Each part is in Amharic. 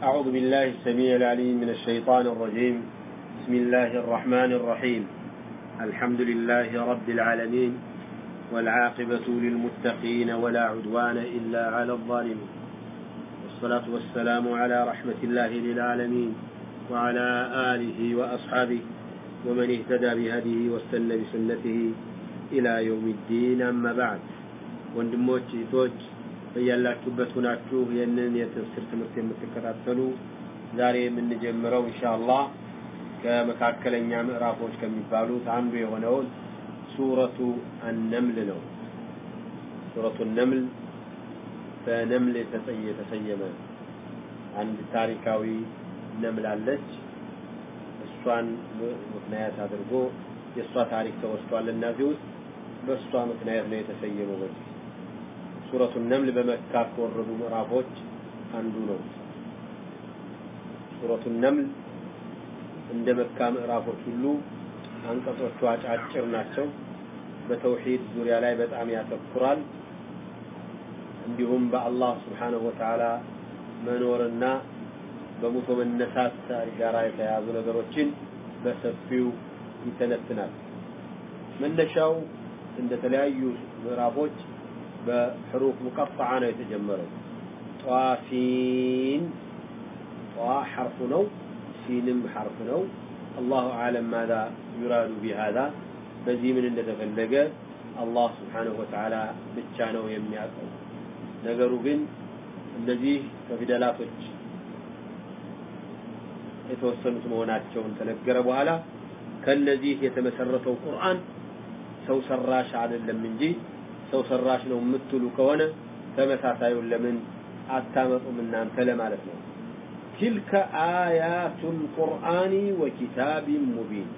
أعوذ بالله السميع العليم من الشيطان الرجيم. بسم الله الرحمن الرحيم. الحمد لله رب العالمين والعاقبة للمتقين ولا عدوان إلا على الظالمين. والصلاة والسلام على رحمة الله للعالمين وعلى آله وأصحابه ومن اهتدى بهذه واستنى بسنته إلى يوم الدين. أما بعد وندموت توتش በያላችሁበት ሁናችሁ ይህንን የተፍሲር ትምህርት የምትከታተሉ ዛሬ የምንጀምረው ኢንሻአላህ ከመካከለኛ ምዕራፎች ከሚባሉት አንዱ የሆነውን ሱረቱ አነምል ነው። ሱረቱ ነምል በነምል የተሰየመ አንድ ታሪካዊ ነምል አለች። እሷን ምክንያት አድርጎ የእሷ ታሪክ ተወስቷልና እዚህ ውስጥ በእሷ ምክንያት ነው የተሰየመው በዚህ ሱረቱ ነምል በመካ ከወረዱ ምዕራፎች አንዱ ነው። ሱረቱ ነምል እንደ መካ ምዕራፎች ሁሉ አንቀጾቹ አጫጭር ናቸው። በተውሂድ ዙሪያ ላይ በጣም ያተኩራል። እንዲሁም በአላህ ስብሓነሁ ወተዓላ መኖርና በሙቶ መነሳት ታሪክ ጋር የተያያዙ ነገሮችን በሰፊው ይተነትናል። መነሻው እንደ ተለያዩ ምዕራፎች በሕሩፍ ሙቀጣዓ ነው የተጀመረው። ጧሲን ጧ ሐርፉ ነው፣ ሲንም ሐርፍ ነው። አላሁ አዕለም ማዛ ዩራዱ ቢሃዛ በዚህ ምን እንደተፈለገ አላህ ስብሓነሁ ወተዓላ ብቻ ነው የሚያውቀው። ነገሩ ግን እነዚህ ከፊደላቶች የተወሰኑት መሆናቸውን ተነገረ በኋላ ከነዚህ የተመሰረተው ቁርአን ሰው ሰራሽ አይደለም እንጂ ሰው ሰራሽ ነው የምትሉ ከሆነ ተመሳሳዩን ለምን አታመጡም እናንተ ለማለት ነው። ቲልከ አያቱል ቁርአኒ ወኪታቢን ሙቢን።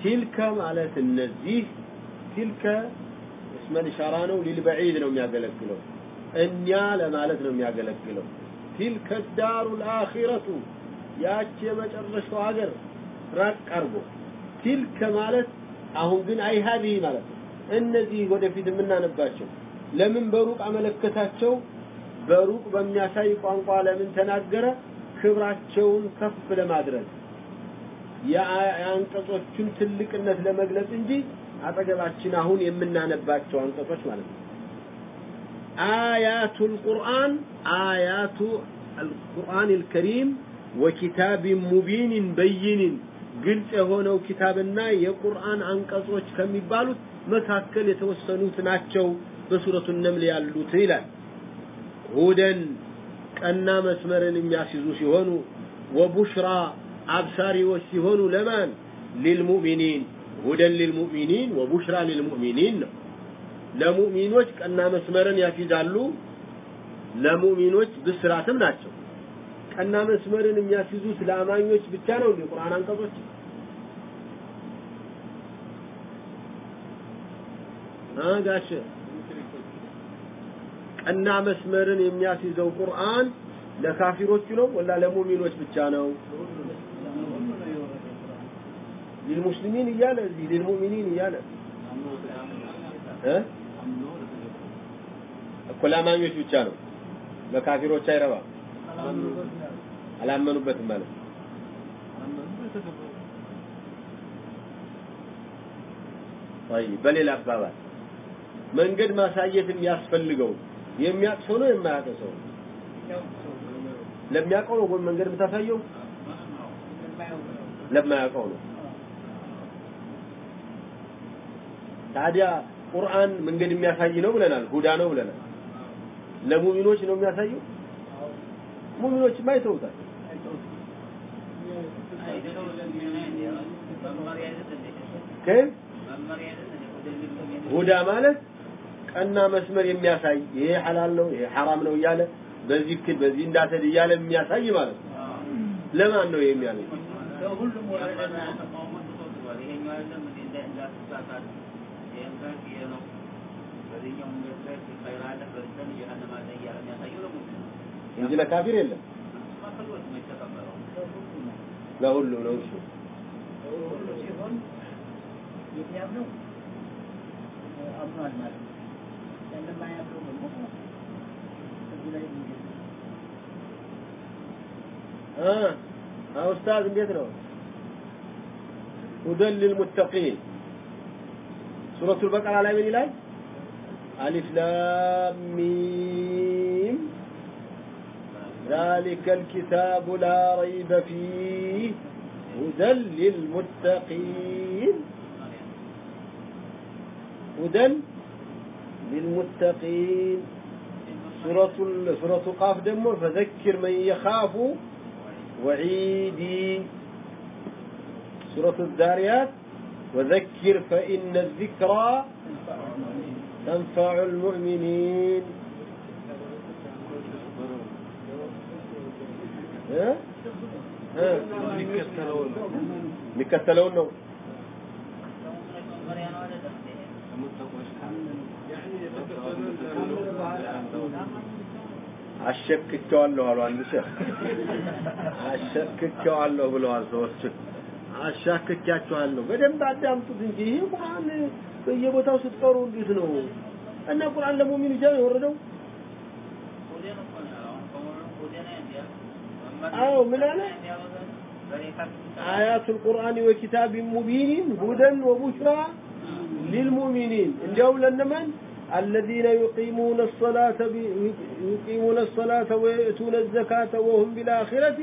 ቲልከ ማለት እነዚህ ቲልከ እስመል ኢሻራ ነው ሊልበዒድ ነው የሚያገለግለው። እኛ ለማለት ነው የሚያገለግለው። ቲልከ ዳሩል አኺረቱ ያቺ የመጨረሻው ሀገር ራቅ አርጎ ቲልከ ማለት አሁን ግን አይ ሀዲህ ማለት ነው እነዚህ ወደፊት የምናነባቸው ለምን በሩቅ አመለከታቸው በሩቅ በሚያሳይ ቋንቋ ለምን ተናገረ ክብራቸውን ከፍ ለማድረግ የአንቀጾቹን ትልቅነት ለመግለጽ እንጂ አጠገባችን አሁን የምናነባቸው አንቀጾች ማለት ነው آيات القرآن آيات القرآن الكريم وكتاب مبين بين ግልጽ የሆነው ኪታብና የቁርአን አንቀጾች ከሚባሉት መካከል የተወሰኑት ናቸው በሱረቱ ነምል ያሉት ይላል። ሁደን ቀና መስመርን የሚያስይዙ ሲሆኑ ወቡሽራ አብሳሪዎች ሲሆኑ ለማን? ሊልሙእሚኒን። ሁደን ሊልሙእሚኒን ወቡሽራ ሊልሙእሚኒን ነው። ለሙእሚኖች ቀና መስመርን ያስይዛሉ ለሙእሚኖች ብስራትም ናቸው። ቀና መስመርን የሚያስይዙት ለአማኞች ብቻ ነው እንዴ? ቁርአን አንቀጾች አጋሽ ቀና መስመርን የሚያስይዘው ቁርአን ለካፊሮቹ ነው ወላ ለሙእሚኖች ብቻ ነው للمسلمين እያለ እዚህ للمؤمنين እያለ እ እኮ ለአማኞች ብቻ ነው ለካፊሮች አይረባም አላመኑበትም ማለት طيب በሌላ አባባል መንገድ ማሳየት የሚያስፈልገው የሚያውቅ ሰው ነው የማያውቅ ሰው ለሚያውቀው ነው መንገድ የምታሳየው? ለማያውቀው ነው። ታዲያ ቁርአን መንገድ የሚያሳይ ነው ብለናል ሁዳ ነው ብለናል። ለሙሚኖች ነው የሚያሳየው? ሙሚኖች አይተውታል። ሁዳ ማለት ቀና መስመር የሚያሳይ ይሄ ሐላል ነው ይሄ ሐራም ነው እያለ በዚህ ክል በዚህ እንዳትሄድ እያለ የሚያሳይ ማለት ነው። ለማን ነው የሚያለኝ እንጂ ለካፊር የለም። ለሁሉ ነው እሱ። ሲሆን የሚያምነው። አምኗል ማለት ها أستاذ بيدرو. هدى للمتقين. سورة البقرة على من إلهي؟ ألف لام ميم. ذلك الكتاب لا ريب فيه. هدى للمتقين. هدى للمتقين. سورة سورة قاف دمو فذكر من يخاف وعيدي. سورة الداريات وذكر فإن الذكرى تنفع المؤمنين. ها؟ ها؟ مكتلون. مكتلون. አሸክቸዋለሁ አሉ አንድ ሼህ አሸክቸዋለሁ ብለዋል ሰዎች አሻክቻችኋለሁ በደንብ አዳምጡት እንጂ ይህ ቁርአን በየቦታው ስትቀሩ እንዴት ነው? እና ቁርአን ለሙእሚን ብቻ የወረደው? አዎ ምን አለ? አያቱል ቁርአን ወኪታቢን ሙቢኒን ሁደን ወቡሽራ ሊልሙእሚኒን። እንዲያውም ለነማን? الذين يقيمون الصلاة يقيمون الصلاة ويؤتون الزكاة وهم بالآخرة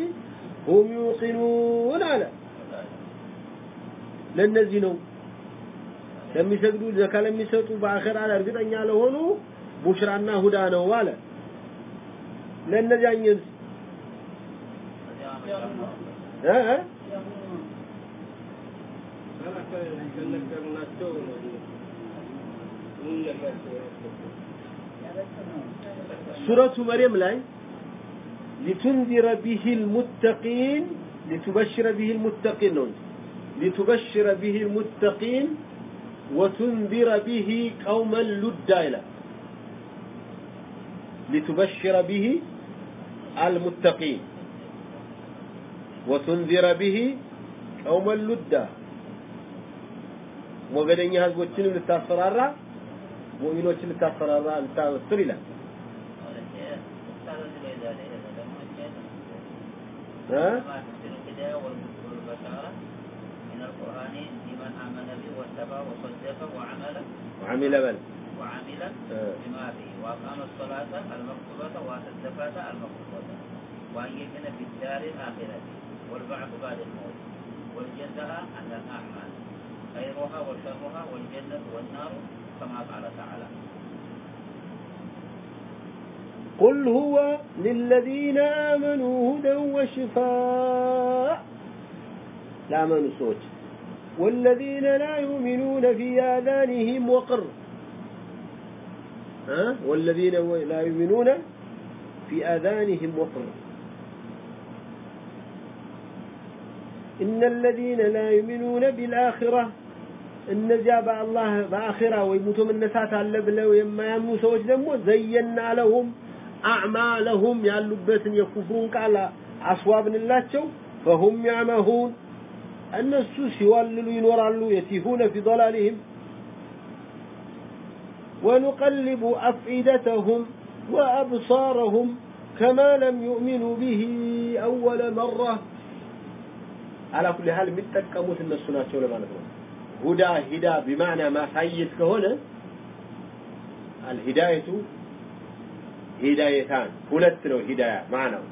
هم يوقنون على ለነዚህ ነው ለሚሰግዱ ዘካ ለሚሰጡ በአኺራ ላይ እርግጠኛ ለሆኑ ቡሽራና ሁዳ ነው አለ ለነዚያኛስ እ ሱረቱ سورة مريم لاي؟ لتنذر به المتقين لتبشر به المتقين. لتبشر به المتقين وتنذر به قوما لدا لتبشر به المتقين وتنذر به قوما لدا. وقد ينهز وجنم للتاسرارة ሙእሚኖችን ልታስፈራራ ልታወስር ይላል من القرآن لمن آمن به واتبع وصدق وعمل وعمل بل وعمل آه. بما به وأقام الصلاة المكتوبة وآتى الزكاة المكتوبة وأن يؤمن بالدار الآخرة والبعث بعد الموت والجزاء على الأعمال خيرها وشرها والجنة والنار كما قال تعالى قل هو للذين آمنوا هدى وشفاء. لا آمنوا صوت والذين لا يؤمنون في آذانهم وقر. ها؟ والذين لا يؤمنون في آذانهم وقر. إن الذين لا يؤمنون بالآخرة እነዚያ በአላህ በአኺራ ወይ ሙቶ መነሳት አለ ብለው የማያምኑ ሰዎች ደግሞ ዘየና ለሁም አዕማለሁም ያሉበትን የኩፍሩን ቃል አስዋብንላቸው ፈሁም ያዕመሁን እነሱ ሲዋልሉ ይኖራሉ የቲሁነ ፊ ضلالهم ونقلب أفئدتهم وأبصارهم كما لم يؤمنوا به أول مرة على كل حال متقموت الناس ናቸው ለማለት ነው ሁዳ ሂዳ بمعنى ማሳየት ከሆነ الهداية ሂዳየታን ሁለት ነው ሂዳያ ማዕናው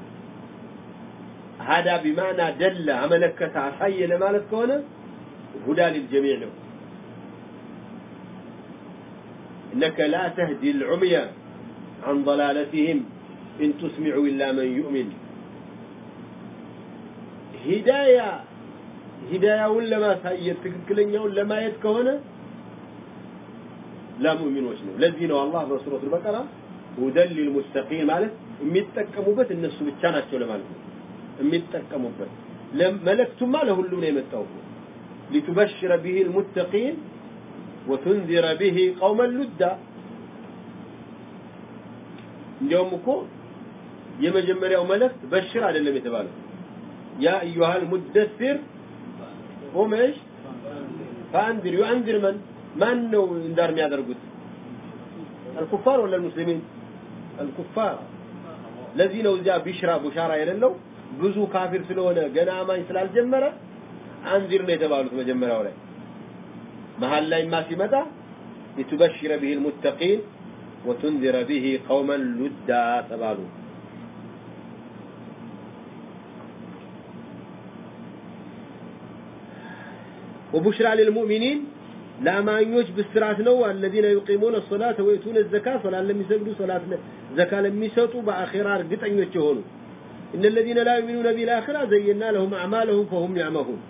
هذا بمعنى دل አመለከተ አሳየ ለማለት ከሆነ ሁዳ للجميع ነው إنك لا تهدي العمي عن ضلالتهم إن تسمع إلا من يؤمن هداية هداياون لما سايت تككلن يون لما يتكهونه لا مؤمن وشنو لذين والله في سورة البقرة ودل للمستقيم مالك اميت تكموبت النسو بتشانات يولا مالك اميت تكموبت ملكت ماله اللون يمتوه لتبشر به المتقين وتنذر به قوما لدى يومكو يمجمري يوم ملك بشر على اللي يتبالك يا ايها المدثر ቁመሽ ፈአንዚር ዩአንዚር መን ማን ነው እንዳር የሚያደርጉት الكفار ولا المسلمين الكفار الذين وزع بشرى بشارة የሌለው ብዙ ካፊር ስለሆነ ገና አማኝ ስላልጀመረ አንዚር ነው የተባሉት መጀመሪያው ላይ መሀል ላይማ ሲመጣ ሊቱበሽረ ቢሂ ልሙተቂን ወቱንዚረ ቢሂ ቀውመን ሉዳ ተባሉ وبشرى للمؤمنين ለአማኞች ብስራት ነው الذين يقيمون الصلاة ويؤتون الزكاة ሶላት ለሚሰግዱ ሶላት ዘካ ለሚሰጡ በአኺራ እርግጠኞች የሆኑ إن الذين لا يؤمنون بالآخرة زينا لهم أعمالهم فهم يعمهون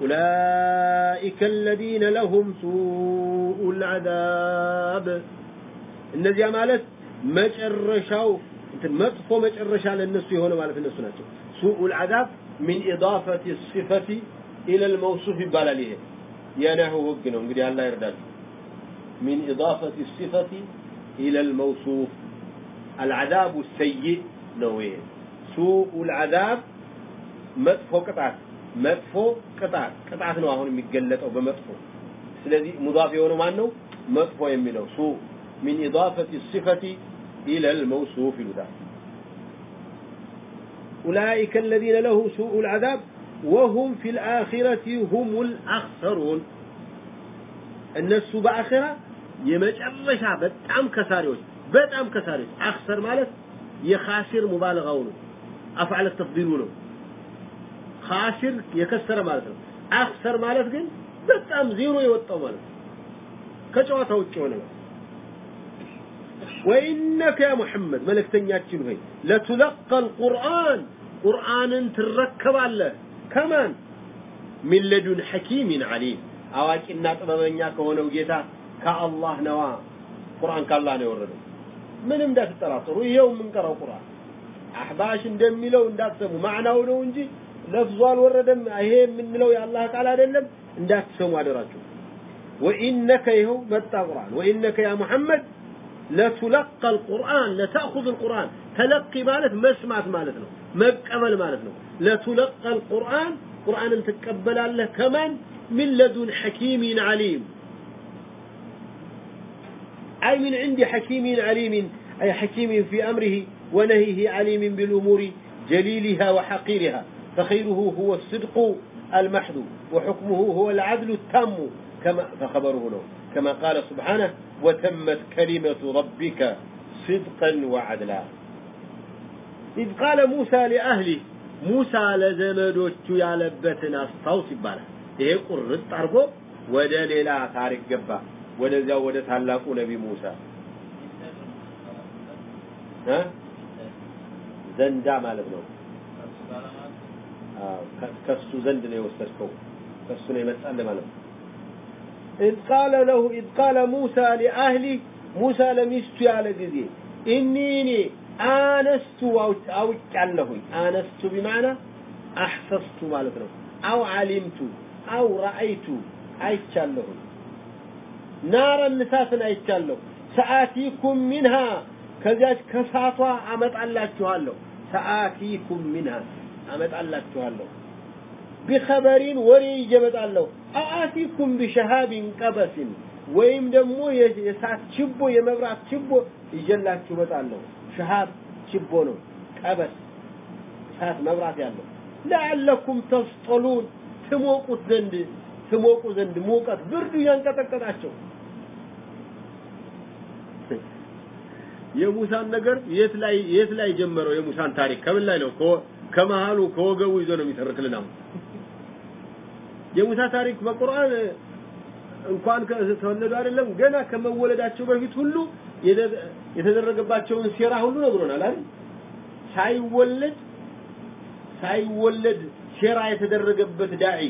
أولئك الذين لهم سوء العذاب እነዚያ ማለት መጨረሻው መጥፎ መጨረሻ ለነሱ የሆነ ማለት እነሱ ናቸው سوء العذاب من إضافة الصفة إلى الموصوف ይባላል ይሄ የነህው ህግ ነው እንግዲህ አላህ ይርዳችሁ من إضافة الصفة إلى الموصوف العذاب السيء ነው ይሄ سوء العذاب መጥፎ ቅጣት መጥፎ ቅጣት ቅጣት ነው አሁን የሚገለጠው በመጥፎ ስለዚህ ሙዳፍ የሆነው ማን ነው መጥፎ የሚለው ሱ من إضافة الصفة إلى الموصوف ይሉታል أولئك الذين له سوء العذاب وهم في الآخرة هم الأخسرون. الناس بآخرة يمج أمشا بتعم كساريوش أم كساريوش أخسر مالك يخاسر مبالغون أفعل التفضيلون خاسر يكسر مالك أخسر مالك أم زيرو يوطو مالك كشوة توجهون وإنك يا محمد ملك تنياتي مغي لتلقى القرآن قرآن تركب على الله ከማን ሚለዱን ለዱን ሐኪሚን አዋቂና ጥበበኛ ከሆነው ጌታ ከአላህ ነዋ። ቁርአን ካላህ ነው የወረደው። ምንም እንዳትጠራጠሩ፣ ይኸው የምንቀራው ቁርአን አህባሽ እንደሚለው እንዳትሰሙ፣ ማዕናው ነው እንጂ ለፍዙ አልወረደም። ይሄ የምንለው የአላህ ቃል አይደለም፣ እንዳትሰሙ አደራችሁ። ወኢነከ ይኸው መጣ ቁርአን። ወኢነከ ያ ሙሐመድ ለቱለቀ አልቁርአን ለተእኹዝ አልቁርአን ተለቂ ማለት መስማት ማለት ነው። مقبل معناته لا تلقى القرآن قرآن تتقبل الله كمان من لدن حكيم عليم. أي من عند حكيم عليم أي حكيم في أمره ونهيه عليم بالأمور جليلها وحقيرها. فخيره هو الصدق المحض وحكمه هو العدل التام كما فخبره له. كما قال سبحانه وتمت كلمة ربك صدقا وعدلا. ኢዝ ቃለ ሙሳ ሊአህሊ ሙሳ ለዘመዶቹ ያለበትን አስታውስ ይባላል። ይሄ ቁርጥ አድርጎ ወደ ሌላ ታሪክ ገባ። ወደዚያው ወደ ታላቁ ነቢ ሙሳ ዘንዳ ማለት ነው። ከሱ ዘንድ ነው የወሰድከው፣ ከሱ ነው የመጣልህ ማለት إذ قال له إذ قال موسى لأهله موسى لم يستيال قذي إنيني አነስቱ አውቄያለሁኝ። አነስቱ ቢማዕና አሕፈዝቱ ማለት ነው። አው ዓሊምቱ አው ራአይቱ አይቻለሁኝ። ናረን እሳትን አይቻለሁ። ሰአቲኩም ሚንሃ ከዚያች ከእሳቷ አመጣላችኋለሁ። ሰአቲኩም ሚንሃ አመጣላችኋለሁ። ቢኸበሪን ወሬ ይዤ እመጣለሁ። ቢሸሃቢን ቀበሲን ወይም ደግሞ የእሳት ችቦ የመብራት ችቦ ይዤላችሁ እመጣለሁ። ሸሃብ ችቦ ነው ቀበስ እሳት መብራት ያለው። ለዓለኩም ተስጠሉን ትሞቁት ዘንድ ትሞቁ ዘንድ ሙቀት ብርዱ ያንቀጠቀጣቸው። የሙሳን ነገር የት ላይ የት ላይ ጀመረው የሙሳን ታሪክ? ከምን ላይ ነው? ከመሃሉ ከወገቡ ይዞ ነው የሚተርክልን አሁን። የሙሳ ታሪክ በቁርአን እንኳን ከተወለዱ አይደለም ገና ከመወለዳቸው በፊት ሁሉ የተደረገባቸውን ሴራ ሁሉ ነግሮናል አይደል? ሳይወለድ ሳይወለድ ሴራ የተደረገበት ዳዒ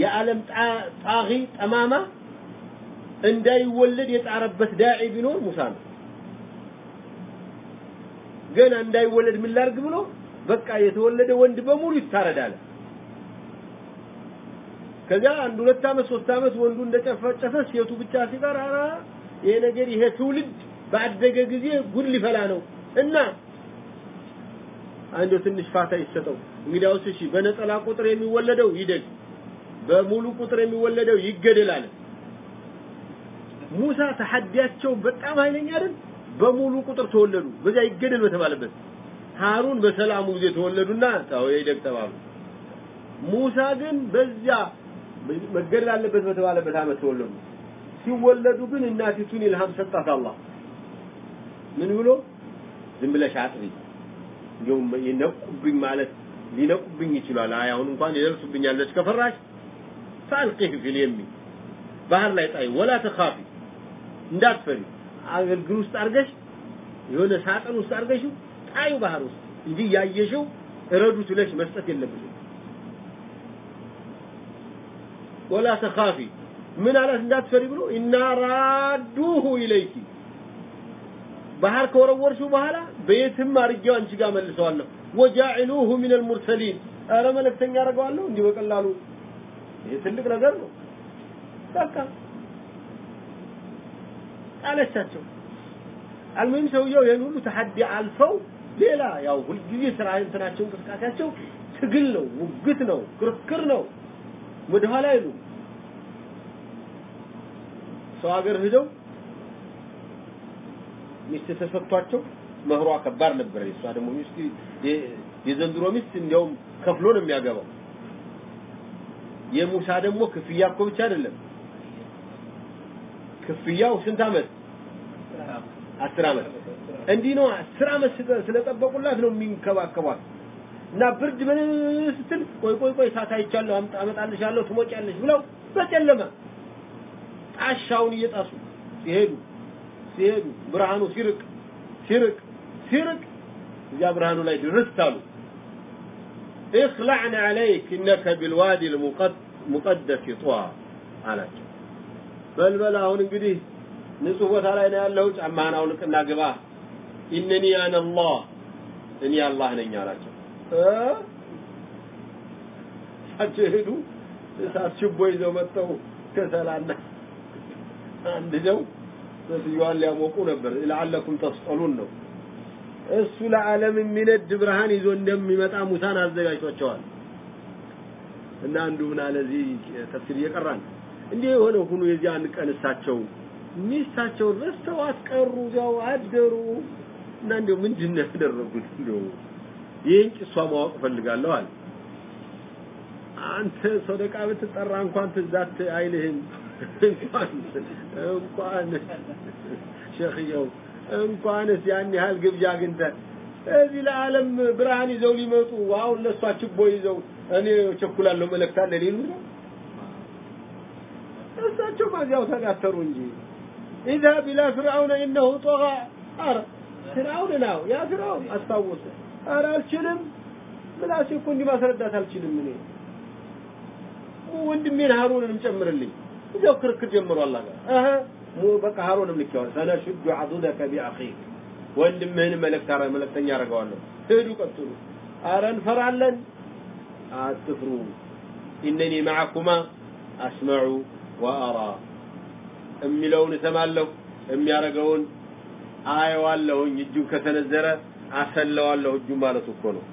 የዓለም ጣጊ ጠማማ እንዳይወለድ የጣረበት ዳዒ ቢኖር ሙሳ ነው። ገና እንዳይወለድ ምን ላርግ ብሎ በቃ የተወለደ ወንድ በሙሉ ይታረዳል። ከዚያ አንድ ሁለት አመት ሶስት አመት ወንዱ እንደጨፈጨፈ ሴቱ ብቻ ሲቀር አራ ይሄ ነገር ይሄ ትውልድ ባደገ ጊዜ ጉድ ሊፈላ ነው። እና አንዱ ትንሽ ፋታ ይሰጠው። እንግዲያውስ እሺ በነጠላ ቁጥር የሚወለደው ይደግ በሙሉ ቁጥር የሚወለደው ይገደላል ሙሳ ተሐዲያቸው በጣም ኃይለኛ አይደል? በሙሉ ቁጥር ተወለዱ። በዚያ ይገደል በተባለበት ሃሩን በሰላሙ ጊዜ ተወለዱና ታው ይደግ ተባሉ። ሙሳ ግን በዚያ መገደል አለበት በተባለበት ዓመት ተወለዱ ሲወለዱ ግን እናቲቱን ኢልሃም ሰጣት አላህ። ምን ብሎ? ዝም ብለሽ አጥቢ እንደውም ይነቁብኝ ማለት ሊነቁብኝ ይችላል። አይ አሁን እንኳን ይደርሱብኛል ብለሽ ከፈራሽ ፋልቂህ ፊል የሚ ባህር ላይ ጣይ ወላ ተኻፊ እንዳትፈሪ። አገልግል ውስጥ አርገሽ የሆነ ሳጥን ውስጥ አርገሽው ጣዩ ባህር ውስጥ እንጂ ያየሽው እረዱት ብለሽ መስጠት የለብሽም። ወላ ተኻፊ ምን አላት? እንዳትፈሪ ብሎ እና ራዱሁ ኢለይኪ። ባህር ከወረወርሽው በኋላ በየትም አርጌው አንቺ ጋር መልሰዋለሁ። ወጃዕሉሁ ሚን አልሙርሰሊን አረ መልእክተኛ አደርገዋለሁ እንዲህ በቀላሉ። ይሄ ትልቅ ነገር ነው። በቃ ጣለቻቸው አልሙሂም ሰውየው ይህን ሁሉ ተሐዲ አልፈው ሌላ ያው ሁልጊዜ ስራ እንትናቸው እንቅስቃሴያቸው ትግል ነው ውግት ነው ክርክር ነው። ወደኋላ አይሉ ሰው ሀገር ሂደው ሚስት ተሰጥቷቸው መህሯ ከባድ ነበር። እሷ ደግሞ ሚስት የዘንድሮ ሚስት እንዲያውም ከፍሎ ነው የሚያገባው። የሙሳ ደግሞ ክፍያ እኮ ብቻ አይደለም። ክፍያው ስንት አመት? አስር አመት። እንዲህ ነው። አስር አመት ስለጠበቁላት ነው የሚንከባከቧት። እና ብርድ ምን ስትል ቆይ ቆይ ቆይ እሳት አይቻለሁ አመጣልሻለሁ ትሞቂያለሽ ብለው በጨለማ ጣሻውን እየጣሱ ሲሄዱ ሲሄዱ ብርሃኑ ሲርቅ ሲርቅ ሲርቅ እዚያ ብርሃኑ ላይ ድርስ አሉ اخلعن عليك انك بالوادي المقدس طوى አላቸው በልበል አሁን እንግዲህ ንጹህ ቦታ ላይ ነው ያለው ጫማህን አውልቅና ግባ ኢነኒ አነ አላህ እኔ አላህ ነኝ አላቸው እሳቸው ሄዱ እሳት ችቦ ይዘው መጥተው ከሰላና አንድ ደው ሴትዮዋን ሊያሞቁ ነበር። ለዓለኩም ተስጠሉን ነው። እሱ ለዓለም የሚነድ ብርሃን ይዞ እንደሚመጣ ሙሳን አዘጋጅቷቸዋል። እና አንዱ ምን አለ እዚህ ተፍሲር እየቀራን እንዲህ የሆነ ሁሉ የዚያን ቀን እሳቸው ሚስታቸውን ረስተዋት ቀሩ እዚያው አደሩ። እና እንዲያው ምንድን ነው ያደረጉት? እንዲያው ይህን ጭሷ ማወቅ እፈልጋለሁ አለ። አንተ ሰደቃ ብትጠራ እንኳን ትዛት አይልህም እንኳን እንኳን ሸኽየው እንኳንስ ያን ያህል ግብዣ አግኝተህ እዚህ ለዓለም ብርሃን ይዘው ሊመጡ አሁን ለእሷ ችቦ ይዘው እኔ ቸኩላለሁ መልእክት አለ ሊሉ ነው እሳቸው በዚያው ተጋተሩ እንጂ اذهب الى فرعون انه طغى ኧረ ፍርዓውን ነው ያ ፍርዓውን አስታወሰ ኧረ አልችልም ምላሴ እኮ እንዲህ ማስረዳት አልችልም እኔ ወንድሜን ሃሩንንም ጨምርልኝ እዚያው ክርክር ጋር። አሀ በቃ ሃሩንም ልኬዋለሁ። ሰነሽዱ ዐዱደከ ቢአኺክ። ወንድምህን መልእክት መልእክተኛ አደርገዋለሁ። ሂዱ ቀጥሉ። ኧረ እንፈራለን። አትፍሩ። ኢነኒ መዓኩማ አስመዑ ወአራ። የሚለውን እሰማለሁ። የሚያደርገውን አየዋለሁኝ። እጁን ከሰነዘረ አሰለዋለሁ። እጁን ማለቱ እኮ ነው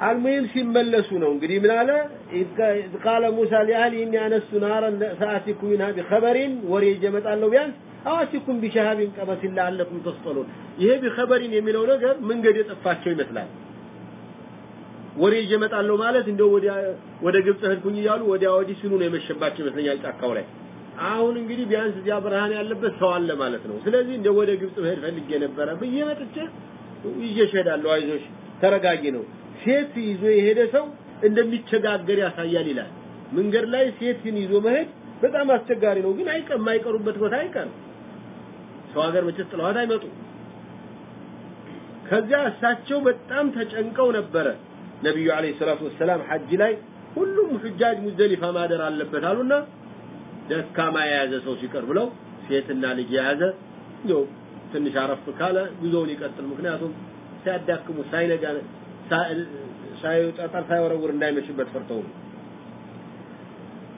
አልሙሂም ሲመለሱ ነው። እንግዲህ ምን አለ? قال موسى لأهله إني آنست نارا سآتيكم منها بخبر ወሬ ይዤ ቢያንስ أو آتيكم بشهاب قبس لعلكم تصطلون። ይሄ بخبر የሚለው ነገር መንገድ የጠፋቸው ይመስላል። ወሬ ይዤ ማለት እንደው ወደ ግብጽ ሄድኩኝ እያሉ ወዲያ ወዲህ ሲሉ ነው የመሸባቸው ይመስለኛል ጫካው ላይ። አሁን እንግዲህ ቢያንስ እዚያ ብርሃን ያለበት ሰው አለ ማለት ነው። ስለዚህ እንደው ወደ ግብጽ መሄድ ፈልጌ ነበረ ብዬ መጥቼ ይዤሽ እሄዳለሁ አይዞሽ ተረጋጊ ነው ሴት ይዞ የሄደ ሰው እንደሚቸጋገር ያሳያል ይላል። መንገድ ላይ ሴትን ይዞ መሄድ በጣም አስቸጋሪ ነው ግን አይቀር የማይቀሩበት ቦታ አይቀርም። ሰው ሀገር መቼስ ጥለዋት አይመጡ ከዚያ እሳቸው በጣም ተጨንቀው ነበረ። ነቢዩ አለይሂ ሰላቱ ወሰላም ሐጅ ላይ ሁሉም ሁጃጅ ሙዝደሊፋ ማደር አለበት አሉና ደካማ የያዘ ሰው ሲቀር ብለው ሴትና ልጅ የያዘ ትንሽ አረፍ ካለ ጉዞውን ይቀጥል። ምክንያቱም ሲያዳክሙ ሳይነጋ ሳይጠጠር ሳይወረውር እንዳይመሽበት ፈርተው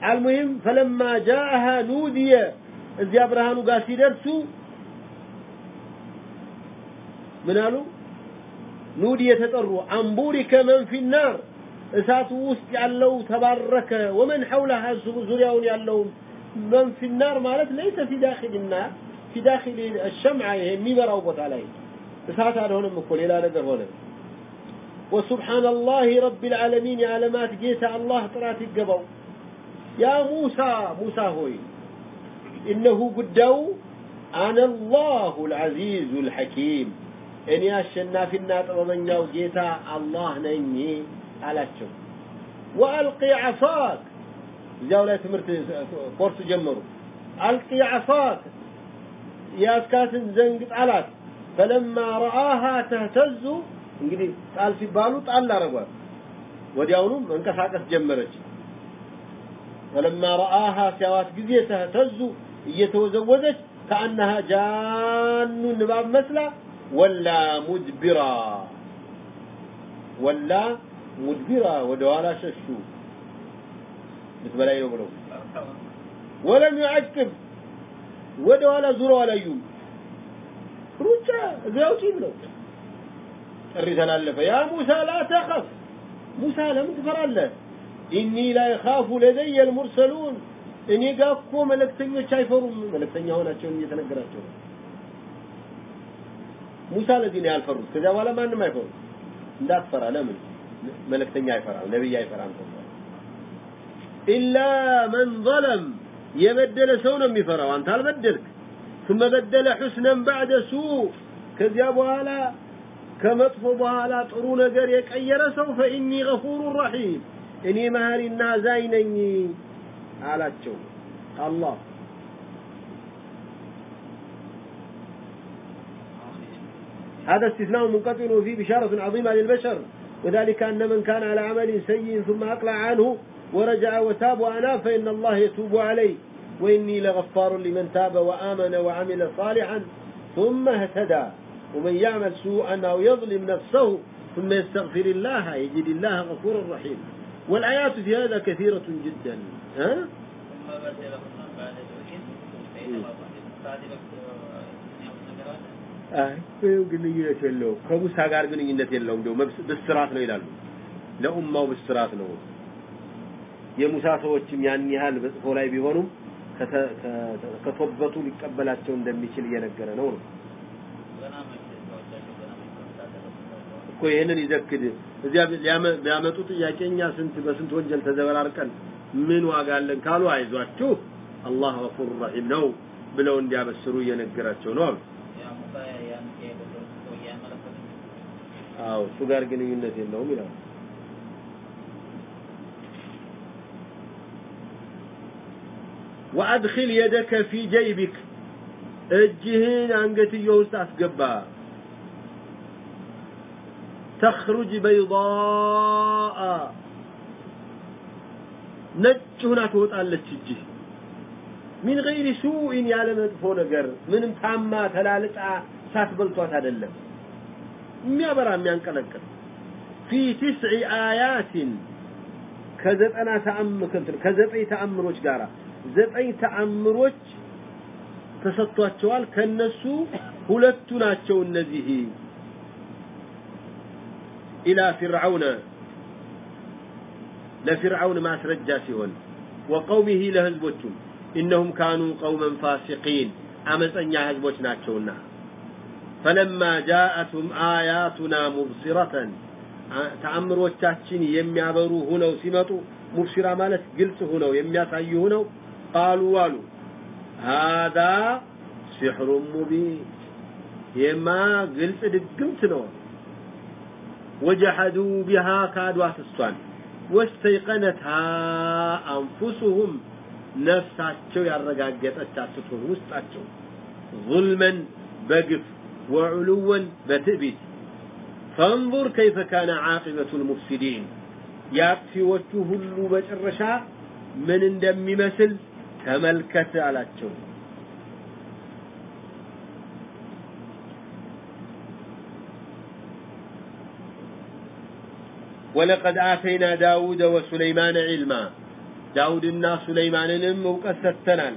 አልሙሂም ፈለማ ጃአሃ ኑዲየ እዚያ ብርሃኑ ጋር ሲደርሱ ምን አሉ ኑዲየ ተጠሩ አንቡሪከ መን ፊናር እሳቱ ውስጥ ያለው ተባረከ ወመን ሐውለሃ ዙሪያውን ያለው መን ፊናር ማለት ለይሰ ፊ ዳኺል النار في داخل الشمعة የሚበራው ቦታ ላይ እሳት አልሆነም እኮ ሌላ ነገር ሆነ وسبحان الله رب العالمين على ما تجيت الله ترات الجبو. يا موسى موسى هوي. إنه قدو أنا الله العزيز الحكيم. إني أشنا في النات ومن جيت الله نيني على الشم وألقي عصاك. جولة مرت كورس جمرو. ألقي عصاك. يا سكاتن زنقت على فلما رآها تهتز እንግዲህ ጣል ሲባሉ ጣል አረጓት ወዲያውኑ መንቀሳቀስ ጀመረች። ፈለማ ረአሃ ሲያዋት ጊዜ ተህተዙ እየተወዘወዘች ከአነሃ ጃኑ ንባብ መስላ ወላ ሙድቢራ ولى مدبرا ወደ ኋላ ሸሹ። ልትበላይ ነው ብለው ولم يعقب ወደ ኋላ ዙረው አላዩም። ሩጫ እዚያው ቲም ነው ጥሪ ተላለፈ ያ ሙሳ ላ ተኸፍ ሙሳ ለምን ትፈራለህ ኢኒ ላ የኻፉ ለደየ ልሙርሰሉን እኔ ጋ እኮ መልእክተኞች አይፈሩም መልእክተኛ ሆናቸውን እየተነገራቸው ነው ሙሳ ለዚህ ነው ያልፈሩት ከዚያ በኋላ ማንም አይፈሩ እንዳትፈራ ለምን መልእክተኛ አይፈራም ነብይ አይፈራም ተብሏል ኢላ መን ظلم የበደለ ሰው ነው የሚፈራው አንተ አልበደልክ ثم بدل حسنا بعد سوء ከዚያ በኋላ ከመጥፎ በኋላ ጥሩ ነገር የቀየረ ሰው فإني غفور رحيم እኔ መሐሪና አዛኝ ነኝ አላቸው አላህ هذا استثناء منقطع وفيه بشارة عظيمة للبشر وذلك أن من كان على عمل سيء ثم أقلع عنه ورجع وتاب وأناب فإن الله يتوب عليه وإني لغفار لمن تاب وآمن وعمل صالحا ثم اهتدى ومن يعمل سوءا أو يظلم نفسه ثم يستغفر الله يجد الله غفورا رحيما والآيات في هذا كثيرة جدا ها؟ ثم بدل حسنا بعد توحيد بينما صادق አይ ይኸው ግንኙነት የለውም ከሙሳ ጋር ግንኙነት የለውም እንደው ብስራት ነው ይላሉ ለኡማው ብስራት ነው የሙሳ ሰዎችም ያን ያህል በጽፎ ላይ ቢሆኑም ከተወበቱ ሊቀበላቸው እንደሚችል እየነገረ ነው ነው እኮ ይህንን ይዘክድ እዚያ ሊያመጡ ጥያቄ እኛ ስንት በስንት ወንጀል ተዘበራርቀን ምን ዋጋ አለን ካሉ አይዟችሁ አላህ ገፉር ረሒም ነው ብለው እንዲያበስሩ እየነገራቸው ነው አሉ ያ ሙሳ ያን የበደሉ ሰው እያመለከቱ አዎ እሱ ጋር ግንኙነት የለውም ይላሉ وأدخل يدك في جيبك እጅህን አንገትየው ውስጥ አስገባ ተኽሩጅ በይዳአ ነጭ ሁና ትወጣለች እጅህ ሚን ገይሪ ሱኢን ያለ መጥፎ ነገር ምንም ታማ ተላልጣ ሳት በልቷት አይደለም። የሚያበራ የሚያንቀለቅል። ፊ ትስዕ አያትን ከዘጠና ተአምክንትን ከዘጠኝ ተአምሮች ጋር ዘጠኝ ተአምሮች ተሰጥቷቸዋል። ከነሱ ሁለቱ ናቸው እነዚህ። ኢላ ፊርዓውነ ለፊርዓውን ማስረጃ ሲሆን ወቀውሚሂ ለህዝቦቹም ኢነሁም ካኑ ቀውመን ፋሲቂን አመፀኛ ህዝቦች ናቸውና ፈለማ ጃአቱም አያቱና ሙብሲረተን ተአምሮቻችን የሚያበሩ ሁነው ሲመጡ ሙብሲራ ማለት ግልጽ ሁነው የሚያሳዩ ሁነው ቃሉ አሉ هذا سحر مبين يما قلت دقمت نور وجحدوا بها كادوا الصان واستيقنتها أنفسهم نفساتشو ያረጋገጠቻቸው ውስጣቸው ظلما بقف وعلوا بتئبت فانظر كيف كان عاقبة المفسدين ያጥፊዎቹ ሁሉ መጨረሻ ምን እንደሚመስል ተመልከት አላቸው ولقد آتينا داود وسليمان علما. داود الناس سليمان لم وقستنا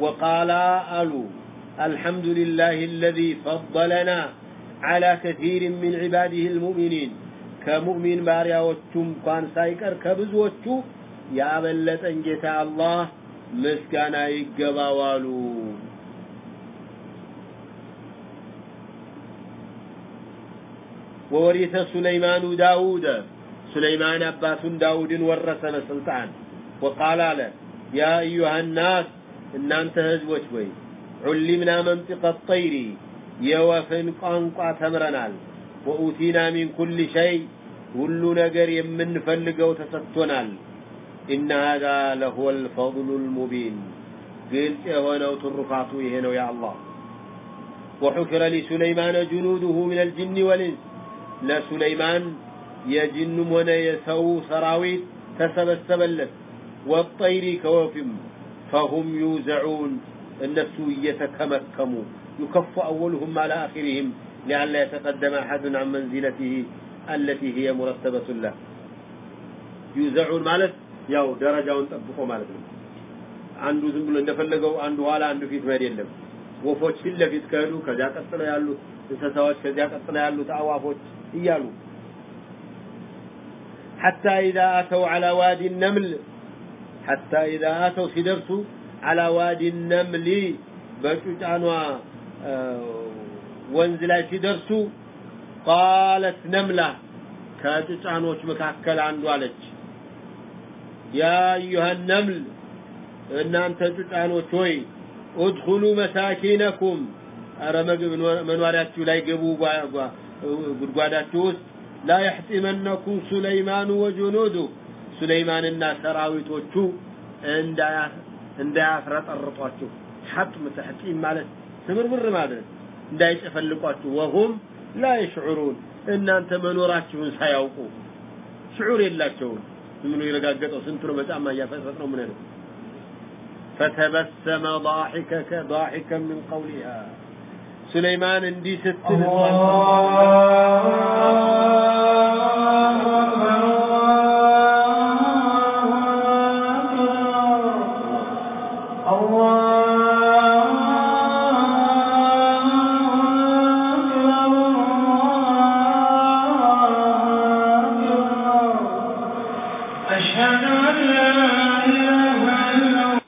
وقالا ألو الحمد لله الذي فضلنا على كثير من عباده المؤمنين. كمؤمن باريا وتم كان سايكر كبز وتو يا بلت أنجتا الله مسكنا يقبا والو. وورث سليمان داود. سليمان أباس داود ورثنا سلطان. وقال له يا أيها الناس إن أنت هزوج وي. علمنا منطقة الطير. يوفن قنقع تمرنال وأوتينا من كل شيء كل نجر يمن فلق وتسطنا إن هذا لهو الفضل المبين قلت هنا وترفعته هنا يا الله وحكر لسليمان جنوده من الجن والإنس لسليمان የጅኑም ሆነ የሰው ሰራዊት ተሰበሰበለት። ወጠይሪ ከወፊም ፈሁም ዩዘዑን እነሱ እየተከመከሙ ዩከፉ አወሉሁም አላ አኺሪህም ሊአላ የተቀደመ አሐዱን አን መንዚለትህ አለቲ ህየ ሙረተበቱን ለህ ዩዘዑን ማለት ያው ደረጃውን ጠብቆ ማለት ነው። አንዱ ዝም ብሎ እንደፈለገው አንዱ ኋላ አንዱ ፊት መሄድ የለም። ወፎች ፊት ለፊት ከሄዱ ከዚያ ቀጥለው ያሉት እንስሳዎች ከዚያ ቀጥለው ያሉት አዋፎች እያሉ حتى إذا أتوا على وادي النمل حتى إذا أتوا سيدرسوا على وادي النمل بشجانوا وانزلا سيدرسوا قالت نملة كاتشانوش مكاكل عندو عليك يا أيها النمل إن أنت تشانوش وي ادخلوا مساكينكم أرى مقب منواراتشو لا يقبوا قدقاداتشو وسط ላ የሕጢመነኩም ሱለይማኑ ወጁኑዱ ሱለይማንና ሰራዊቶቹ እንዳያፍረጠርጧችሁ ሐጥም ተሕጢም ማለት ስብርብር ማለት እንዳይጨፈልቋችሁ ወሁም ላ የሽዑሩን እናንተ መኖራችሁን ሳያውቁ ሽዑር የላቸውም ምኑ የረጋገጠው ስንቱ ነው በጫማ እያፈሰጥ ነው ምን ነው فتبسم ضاحكك ضاحكا من قولها سليمان اندي ست